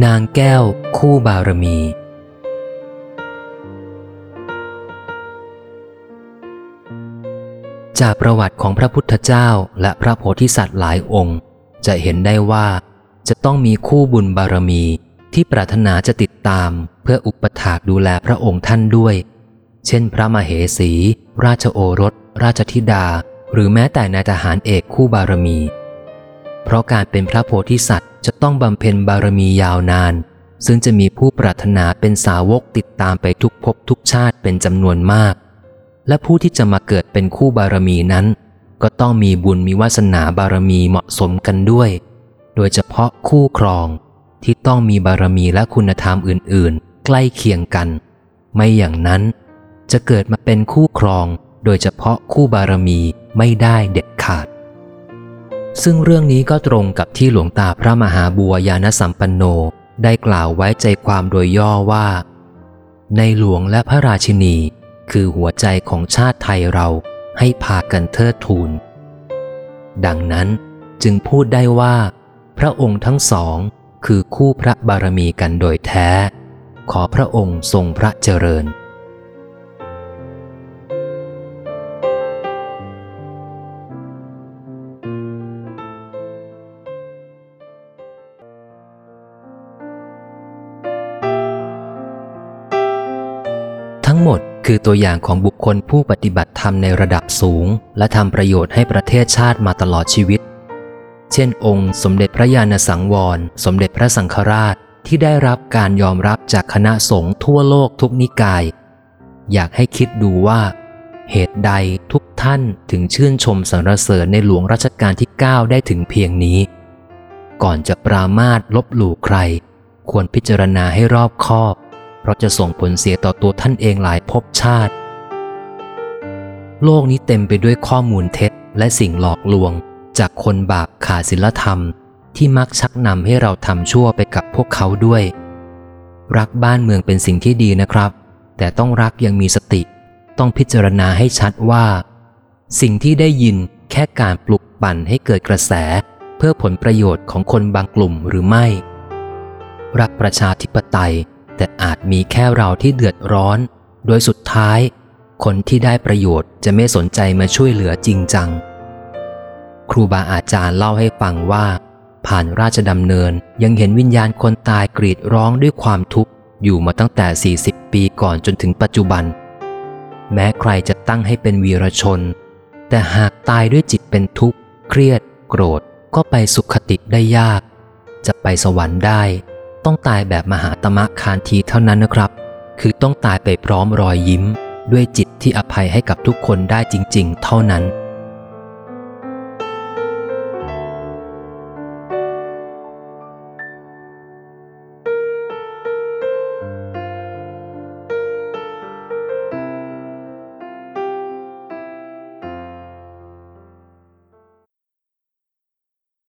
นางแก้วคู่บารมี จากประวัติของพระพุทธเจ้าและพระโพธิสัตว์หลายองค์ จะเห็นได้ว่าจะต้องมีคู่บุญบารมีที่ปรารถนาจะติดตามเพื่ออุปถากดูแลพระองค์ท่านด้วย เช่น พระมเหสี ราชโอรส ราชธิดา หรือแม้แต่นายทหารเอกคู่บารมี เพราะการเป็นพระโพธิสัตว์ จะต้องบำเพ็ญบารมียาวนาน ซึ่งจะมีผู้ปรารถนาเป็นสาวกติดตามไปทุกภพทุกชาติเป็นจำนวนมาก และผู้ที่จะมาเกิดเป็นคู่บารมีนั้น ก็ต้องมีบุญมีวาสนาบารมีเหมาะสมกันด้วย โดยเฉพาะคู่ครองที่ต้องมีบารมีและคุณธรรมอื่น ๆ ใกล้เคียงกัน ไม่อย่างนั้น จะเกิดมาเป็นคู่ครอง โดยเฉพาะคู่บารมีไม่ได้เด็ดขาด ซึ่งเรื่องนี้ก็ตรงกับที่หลวงตาพระมหาบัวยานสัมปันโนได้กล่าวไว้ใจความโดยย่อว่า ในหลวงและพระราชินี คือหัวใจของชาติไทยเราให้พากันเทิดทูน ดังนั้นจึงพูดได้ว่า พระองค์ทั้งสองคือคู่พระบารมีกันโดยแท้ ขอพระองค์ทรงพระเจริญ ทั้งหมดคือตัวอย่างของบุคคลผู้ปฏิบัติธรรมในระดับสูง และทำประโยชน์ให้ประเทศชาติมาตลอดชีวิต เช่น องค์ สมเด็จพระญาณสังวร สมเด็จพระสังฆราชที่ได้รับการยอมรับจากคณะสงฆ์ทั่วโลกทุกนิกาย อยากให้คิดดูว่า เหตุใดทุกท่านถึงชื่นชมสรรเสริญในหลวงรัชกาลที่ 9 ได้ถึงเพียงนี้ ก่อนจะปรามาสลบหลู่ใคร ควรพิจารณาให้รอบคอบ เพราะจะส่งผลเสียต่อตัวท่านเองหลายภพชาติ โลกนี้เต็มไปด้วยข้อมูลเท็จและสิ่งหลอกลวง จากคนบาปขาดศีลธรรม ที่มักชักนำให้เราทำชั่วไปกับพวกเขาด้วย รักบ้านเมืองเป็นสิ่งที่ดีนะครับ แต่ต้องรักยังมีสติ ต้องพิจารณาให้ชัดว่า สิ่งที่ได้ยินแค่การปลุกปั่นให้เกิดกระแส เพื่อผลประโยชน์ของคนบางกลุ่มหรือไม่ รักประชาธิปไตย แต่อาจมีแค่เราที่เดือดร้อน โดยสุดท้าย คนที่ได้ประโยชน์จะไม่สนใจมาช่วยเหลือจริงจัง ครูบาอาจารย์เล่าให้ฟังว่า ผ่านราชดำเนินยังเห็นวิญญาณคนตายกรีดร้องด้วยความทุกข์อยู่มาตั้งแต่ 40 ปีก่อนจนถึงปัจจุบัน แม้ใครจะตั้งให้เป็นวีรชน แต่หากตายด้วยจิตเป็นทุกข์ เครียด โกรธก็ไปสุขติได้ยาก จะไปสวรรค์ได้ ต้องตายแบบมหาตมะคานทีเท่านั้นนะครับ คือต้องตายไปพร้อมรอยยิ้ม ด้วยจิตที่อภัยให้กับทุกคนได้จริง ๆ เท่านั้น